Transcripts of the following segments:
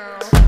now.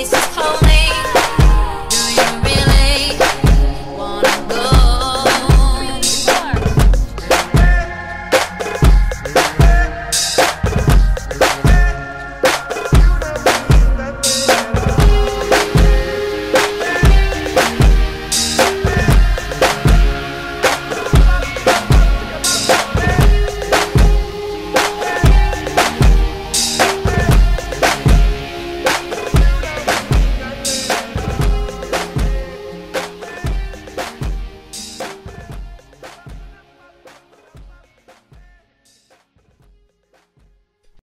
always me.